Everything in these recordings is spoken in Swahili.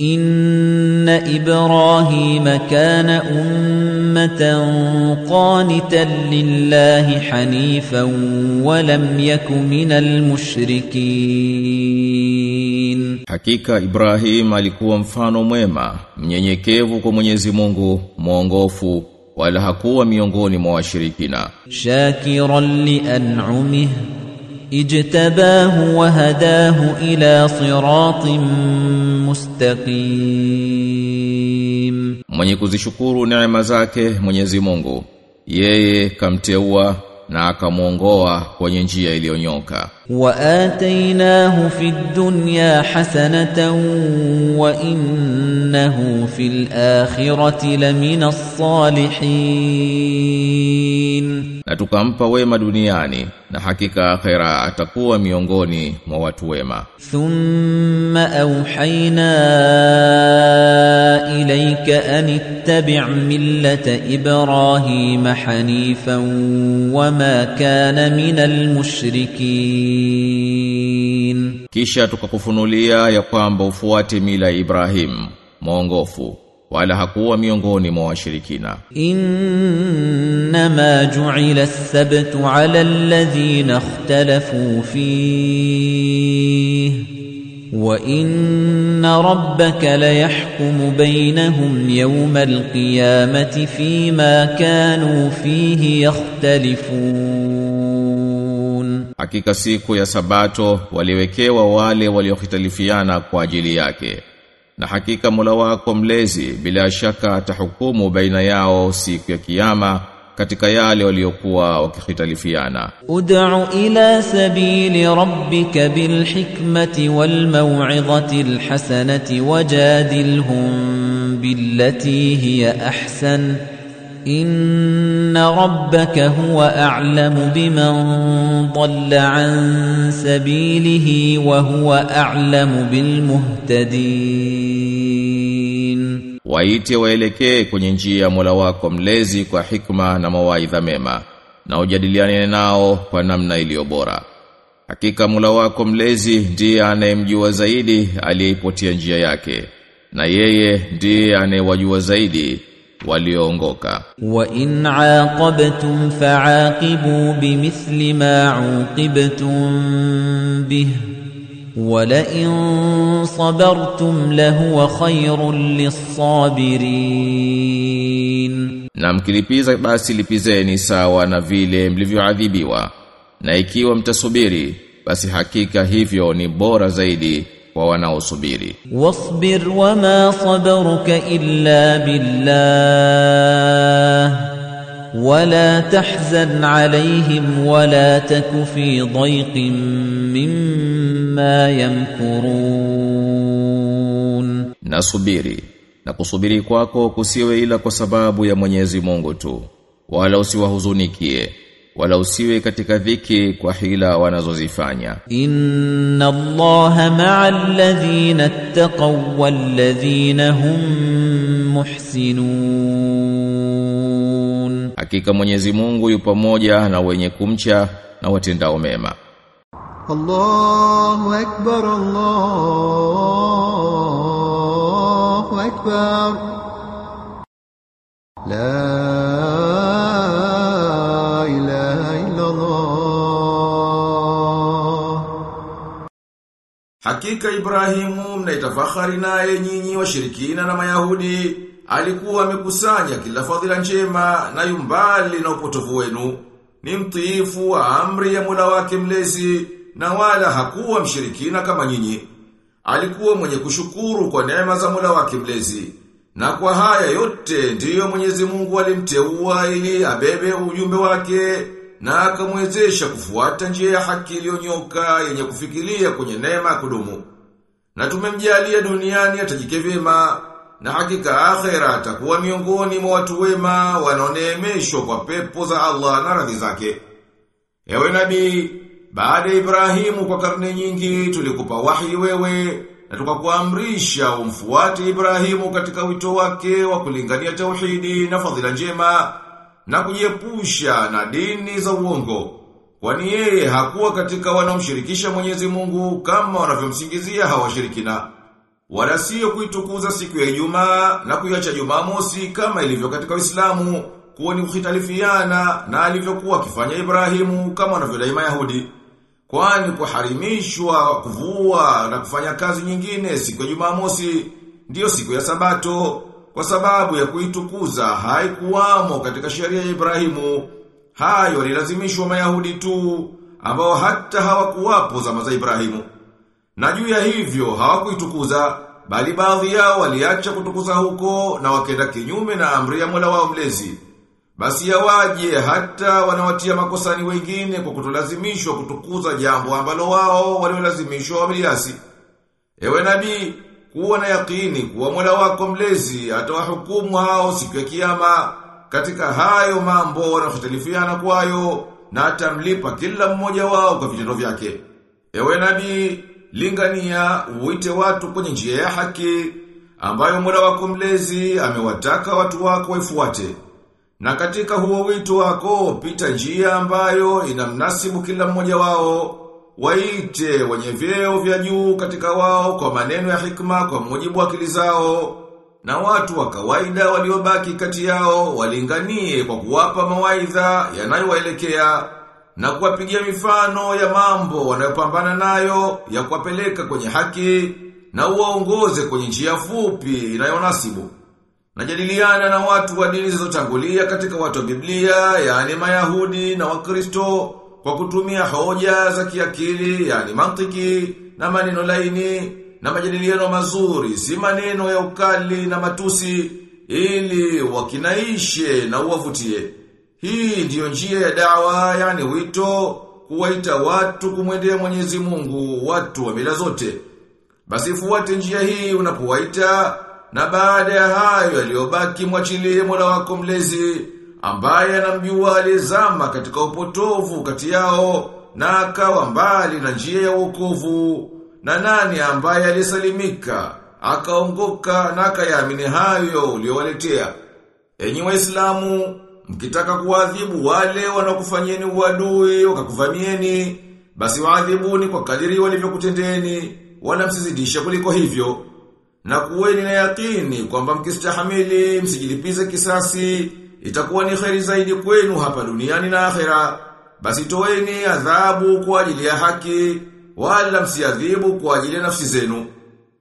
إن إبراهيم كان أمة قانتا لله حنيفا ولم يك من المشركين Hakika Ibrahim alikuwa mfano mwema, mnyenyekevu kwa Mwenyezi Mungu, mwongofu, wala hakuwa miongoni mwa washirikina. شاكرا لأنعمه اجتباه وهداه إلى صراط مستقيم Mwenye kuzishukuru neema zake Mwenyezi Mungu, yeye kamteua na akamwongoa kwenye njia iliyonyoka. وآتيناه في الدنيا حسنة وإنه في الآخرة لمن الصالحين Na tukampa wema duniani na hakika akhera atakuwa miongoni mwa watu wema. Thumma awhayna ilayka an ittabi' millata Ibrahima hanifan wama kana minal mushrikin, kisha tukakufunulia ya kwamba ufuate mila ya Ibrahim mwongofu wala hakuwa miongoni mwa washirikina. In إنما جعل السبت على الذين اختلفوا فيه وإن ربك ليحكم بينهم يوم القيامة فيما كانوا فيه يختلفون Hakika siku ya sabato waliwekewa wale waliokhitalifiana kwa ajili yake. Na hakika Mola wako mlezi bila shaka atahukumu baina yao siku ya kiyama katika yale waliokuwa wakikhitalifiana. ادع إلى سبيل ربك بالحكمة والموعظة الحسنة وجادلهم بالتي هي أحسن إن ربك هو أعلم بمن ضل عن سبيله وهو أعلم بالمهتدين waite waelekee kwenye njia ya Mola wako mlezi kwa hikma na mawaidha mema na ujadiliane nao kwa namna iliyo bora. Hakika Mola wako mlezi ndiye anayemjua zaidi aliyeipotia njia yake na yeye ndiye anayewajua zaidi walioongoka. Wa in aqabtum fa'aqibu bimithli ma 'uqibtum bihi ولئن صبرتم لهو خير للصابرين Na mkilipiza basi lipizeni sawa na vile mlivyoadhibiwa. Na ikiwa mtasubiri basi hakika hivyo ni bora zaidi kwa wanaosubiri. واصبر وما صبرك إلا بالله ولا تحزن عليهم ولا تك في ضيق مما ma yamkurun. Nasubiri na kusubiri kwako kusiwe ila kwa sababu ya Mwenyezi Mungu tu wala usiwahuzunikie wala usiwe katika dhiki kwa hila wanazozifanya. Inna allaha ma'a alladhina ittaqaw walladhina hum muhsinun. Hakika Mwenyezi Mungu yupo pamoja na wenye kumcha na watendao mema. الله أكبر الله أكبر لا إله إلا الله Hakika Ibrahimu mnaitafahari naye nyinyi washirikina na Mayahudi alikuwa amekusanya kila fadhila njema na yumbali na upotovu wenu ni mtiifu wa amri ya Mola wake mlezi na wala hakuwa mshirikina kama nyinyi alikuwa mwenye kushukuru kwa neema za Mola wake mlezi na kwa haya yote ndiyo Mwenyezi Mungu alimteua ili abebe ujumbe wake na akamwezesha kufuata njia ya haki iliyonyoka yenye kufikiria kwenye neema ya kudumu. Na tumemjalia duniani atajike vyema na hakika akhera atakuwa miongoni mwa watu wema wanaoneemeshwa kwa pepo za Allah na radhi zake. Ewe nabii, baada ya Ibrahimu kwa karne nyingi tulikupa wahi wewe na tukakuamrisha umfuate Ibrahimu katika wito wake wa kulingania tauhidi na fadhila njema na kujiepusha na dini za uongo. Kwani yeye hakuwa katika wanaomshirikisha Mwenyezi Mungu kama wanavyomsingizia hawashirikina. wala sio kuitukuza siku ya Ijumaa na kuiacha Jumamosi kama ilivyo katika Uislamu kuwa ni kuhitalifiana na alivyokuwa akifanya Ibrahimu kama wanavyodai Mayahudi. Kwani kuharimishwa kuvua na kufanya kazi nyingine siku ya Jumamosi ndiyo siku ya Sabato kwa sababu ya kuitukuza haikuwamo katika sheria ya Ibrahimu. Hayo walilazimishwa Mayahudi tu ambao hata hawakuwapo zama za Ibrahimu. Na juu ya hivyo hawakuitukuza bali baadhi yao waliacha kutukuza huko na wakenda kinyume na amri ya Mola wao mlezi. Basi yawaje hata wanawatia makosani wengine kwa kutolazimishwa kutukuza jambo ambalo wao waliolazimishwa wameliasi. Ewe nabii, kuwa na yakini kuwa Mola wako mlezi atawahukumu hao siku ya kiyama katika hayo mambo wanayohtalifiana kwayo na atamlipa kila mmoja wao kwa vitendo vyake. Ewe nabii, lingania uite watu kwenye njia ya haki ambayo Mola wako mlezi amewataka watu wako waifuate. Na katika huo wito wako pita njia ambayo inamnasibu kila mmoja wao waite wenye vyeo vya juu katika wao kwa maneno ya hikma kwa mujibu wa akili zao na watu wa kawaida waliobaki kati yao walinganie kwa kuwapa mawaidha yanayowaelekea na kuwapigia mifano ya mambo wanayopambana nayo ya kuwapeleka kwenye haki na uwaongoze kwenye njia fupi inayonasibu. Najadiliana na watu wa dini zilizotangulia katika watu wa Biblia, yani Mayahudi na Wakristo kwa kutumia hoja za kiakili, yani mantiki na maneno laini na majadiliano mazuri, si maneno ya ukali na matusi ili wakinaishe na uwavutie. Hii ndiyo njia ya dawa, yani wito kuwaita watu kumwendea Mwenyezi Mungu, watu wa mila zote. Basi fuate njia hii unapowaita na baada ya hayo yaliyobaki mwachilie Mola wako mlezi ambaye anamjua alizama katika upotovu kati yao na akawa mbali na njia ya wokovu na nani ambaye alisalimika akaongoka na akayaamini hayo uliowaletea enyi waislamu mkitaka kuadhibu wale wanaokufanyeni uadui wakakuvamieni basi waadhibuni kwa kadiri walivyokutendeni wala msizidisha kuliko hivyo na kuweni na yakini kwamba mkistahamili msijilipize kisasi itakuwa ni kheri zaidi kwenu hapa duniani na akhera. Basi toeni adhabu kwa ajili ya haki wala msiadhibu kwa ajili ya nafsi zenu.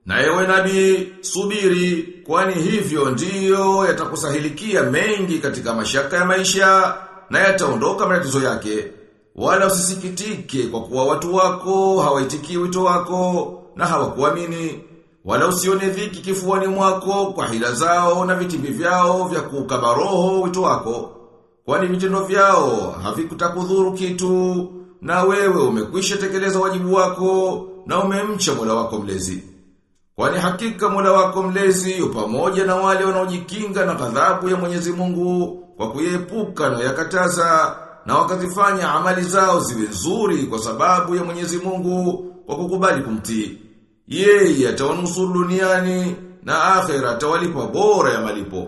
Na ewe nabii subiri kwani hivyo ndiyo yatakusahilikia mengi katika mashaka ya maisha na yataondoka matatizo yake. Wala usisikitike kwa kuwa watu wako hawaitikii wito wako na hawakuamini wala usione dhiki kifuani mwako kwa hila zao na vitimbi vyao vya kukaba roho wito wako. Kwani vitendo vyao havikutakudhuru kitu na wewe umekwisha tekeleza wajibu wako na umemcha Mola wako mlezi. Kwani hakika Mola wako mlezi yu pamoja na wale wanaojikinga na ghadhabu ya Mwenyezi Mungu kwa kuyepuka na yakataza na wakazifanya amali zao ziwe nzuri kwa sababu ya Mwenyezi Mungu kwa kukubali kumtii. Yeye atawanusuru duniani na akhera atawalipa bora ya malipo.